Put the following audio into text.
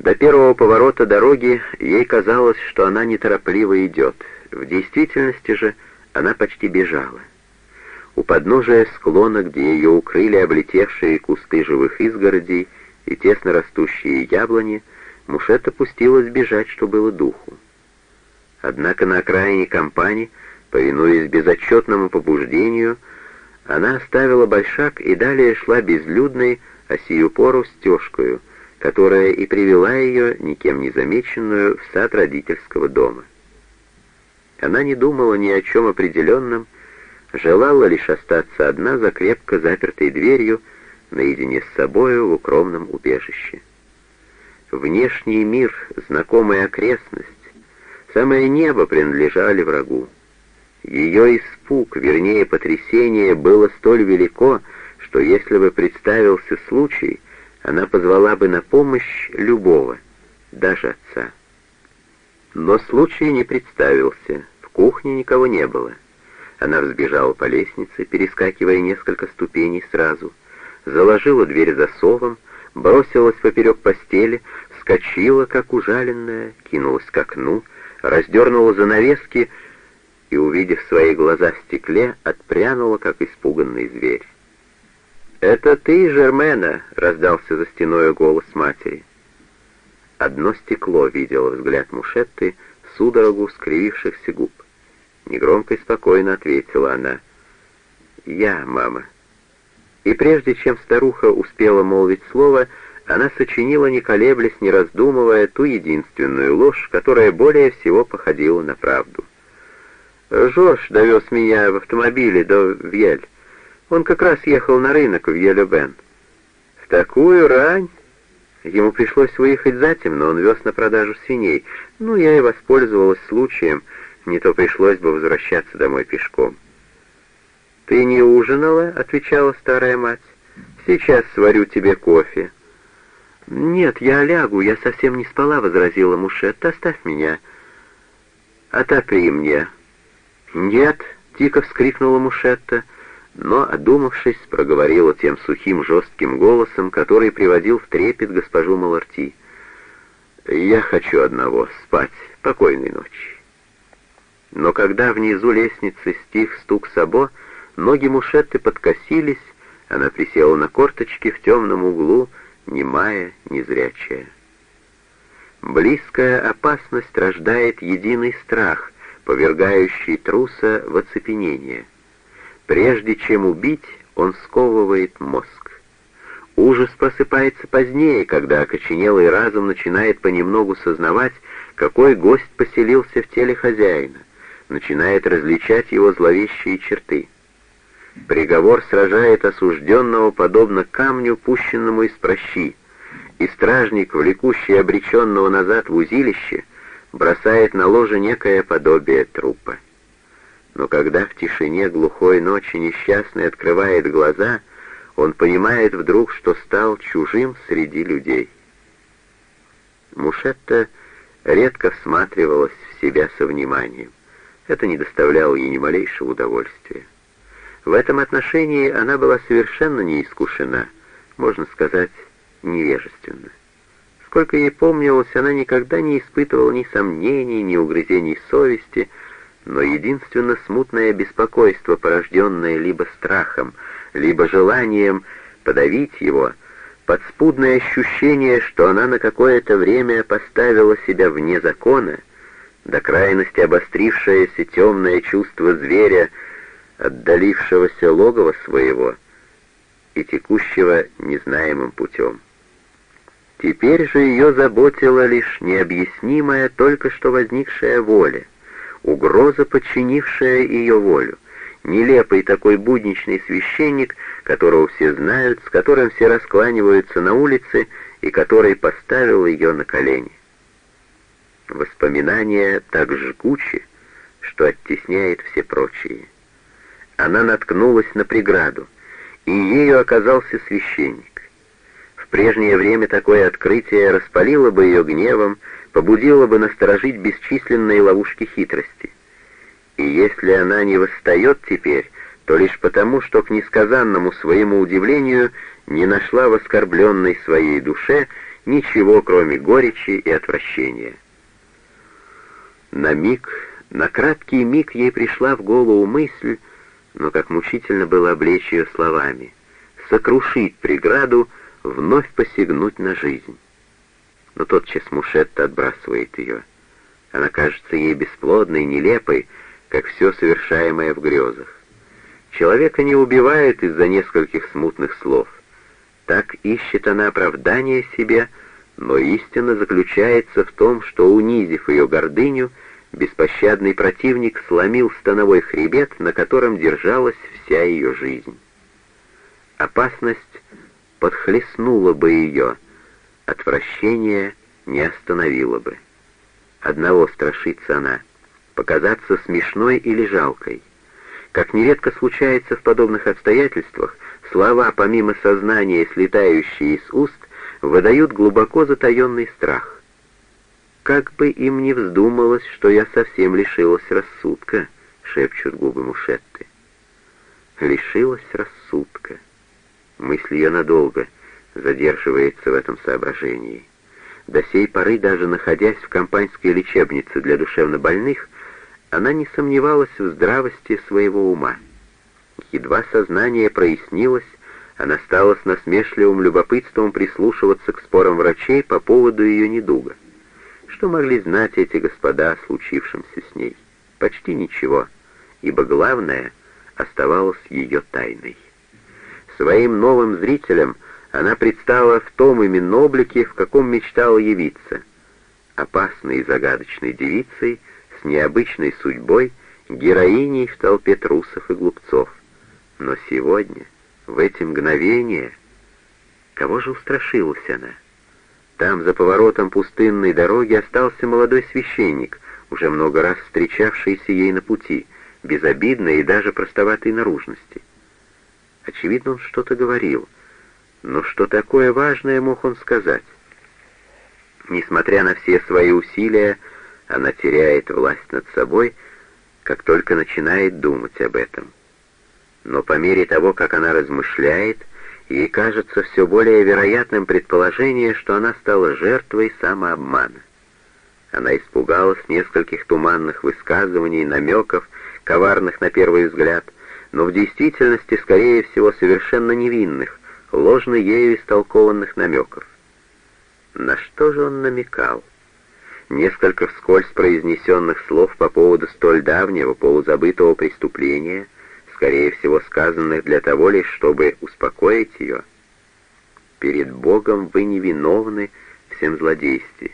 До первого поворота дороги ей казалось, что она неторопливо идет. В действительности же она почти бежала. У подножия склона, где ее укрыли облетевшие кусты живых изгородей и тесно растущие яблони, Мушета пустилась бежать, что было духу. Однако на окраине компании, повинуясь безотчетному побуждению, она оставила большак и далее шла безлюдной, а сию пору стежкою, которая и привела ее, никем не замеченную, в сад родительского дома. Она не думала ни о чем определенном, желала лишь остаться одна за крепко запертой дверью, наедине с собою в укромном убежище. Внешний мир, знакомая окрестность, самое небо принадлежали врагу. Ее испуг, вернее потрясение, было столь велико, что если бы представился случай, она позвала бы на помощь любого, даже отца. Но случай не представился, в кухне никого не было. Она взбежала по лестнице, перескакивая несколько ступеней сразу, заложила дверь засовом, бросилась поперек постели, вскочила, как ужаленная, кинулась к окну, раздернула занавески и, увидев свои глаза в стекле, отпрянула, как испуганный зверь. «Это ты, Жермена!» — раздался за стеной голос матери. Одно стекло видело взгляд Мушетты, судорогу скривившихся губ. Негромко и спокойно ответила она. «Я, мама». И прежде чем старуха успела молвить слово, она сочинила, не колеблясь, не раздумывая, ту единственную ложь, которая более всего походила на правду. «Жорж довез меня в автомобиле до Вьель. Он как раз ехал на рынок в Елебен. В такую рань ему пришлось выехать затем, но он вез на продажу свиней. Ну, я и воспользовалась случаем, не то пришлось бы возвращаться домой пешком. «Ты не ужинала?» — отвечала старая мать. «Сейчас сварю тебе кофе». «Нет, я лягу, я совсем не спала», — возразила Мушет. «Оставь меня». «Отопри мне». «Нет», — тихо вскрикнула Мушетта но, одумавшись, проговорила тем сухим жестким голосом, который приводил в трепет госпожу Маларти. «Я хочу одного — спать. Покойной ночи». Но когда внизу лестницы стих стук сабо, ноги Мушетты подкосились, она присела на корточки в темном углу, немая, незрячая. Близкая опасность рождает единый страх, повергающий труса в оцепенение — Прежде чем убить, он сковывает мозг. Ужас просыпается позднее, когда окоченелый разум начинает понемногу сознавать, какой гость поселился в теле хозяина, начинает различать его зловещие черты. Приговор сражает осужденного подобно камню, пущенному из прощи, и стражник, влекущий обреченного назад в узилище, бросает на ложе некое подобие трупа. Но когда в тишине глухой ночи несчастный открывает глаза, он понимает вдруг, что стал чужим среди людей. Мушетта редко всматривалась в себя со вниманием. Это не доставляло ей ни малейшего удовольствия. В этом отношении она была совершенно не искушена, можно сказать, невежественна. Сколько ей помнилось, она никогда не испытывала ни сомнений, ни угрызений совести, но единственно смутное беспокойство, порожденное либо страхом, либо желанием подавить его, подспудное ощущение, что она на какое-то время поставила себя вне закона, до крайности обострившееся темное чувство зверя, отдалившегося логова своего и текущего незнаемым путем. Теперь же ее заботила лишь необъяснимая, только что возникшая воля — угроза, подчинившая ее волю, нелепый такой будничный священник, которого все знают, с которым все раскланиваются на улице и который поставил ее на колени. Воспоминания так жгучи, что оттесняет все прочие. Она наткнулась на преграду, и ею оказался священник. Прежнее время такое открытие распалило бы ее гневом, побудило бы насторожить бесчисленные ловушки хитрости. И если она не восстает теперь, то лишь потому, что к несказанному своему удивлению не нашла в оскорбленной своей душе Ничего, кроме горечи и отвращения. На миг, на краткий миг ей пришла в голову мысль, но как мучительно было облечь ее словами, сокрушить преграду, вновь посягнуть на жизнь. Но тотчас Мушетта отбрасывает ее. Она кажется ей бесплодной, нелепой, как все совершаемое в грезах. Человека не убивают из-за нескольких смутных слов. Так ищет она оправдание себе, но истина заключается в том, что, унизив ее гордыню, беспощадный противник сломил становой хребет, на котором держалась вся ее жизнь. Опасность подхлестнула бы ее, отвращение не остановило бы. Одного страшится она — показаться смешной или жалкой. Как нередко случается в подобных обстоятельствах, слова, помимо сознания, слетающие из уст, выдают глубоко затаенный страх. «Как бы им ни вздумалось, что я совсем лишилась рассудка», — шепчут губы Мушетты. «Лишилась рассудка». Мысль ее надолго задерживается в этом соображении. До сей поры, даже находясь в компаньской лечебнице для душевнобольных, она не сомневалась в здравости своего ума. Едва сознание прояснилось, она стала с насмешливым любопытством прислушиваться к спорам врачей по поводу ее недуга. Что могли знать эти господа о случившемся с ней? Почти ничего, ибо главное оставалось ее тайной. Своим новым зрителям она предстала в том именно облике, в каком мечтала явиться. Опасной и загадочной девицей, с необычной судьбой, героиней в толпе трусов и глупцов. Но сегодня в эти мгновения... Кого же устрашилась она? Там, за поворотом пустынной дороги, остался молодой священник, уже много раз встречавшийся ей на пути, безобидной и даже простоватой наружности. Очевидно, он что-то говорил, но что такое важное мог он сказать? Несмотря на все свои усилия, она теряет власть над собой, как только начинает думать об этом но по мере того, как она размышляет, ей кажется все более вероятным предположение, что она стала жертвой самообмана. Она испугалась нескольких туманных высказываний, намеков, коварных на первый взгляд, но в действительности, скорее всего, совершенно невинных, ложно ею истолкованных намеков. На что же он намекал? Несколько вскользь произнесенных слов по поводу столь давнего полузабытого преступления — скорее всего, сказанных для того лишь, чтобы успокоить ее. Перед Богом вы невиновны всем злодействе.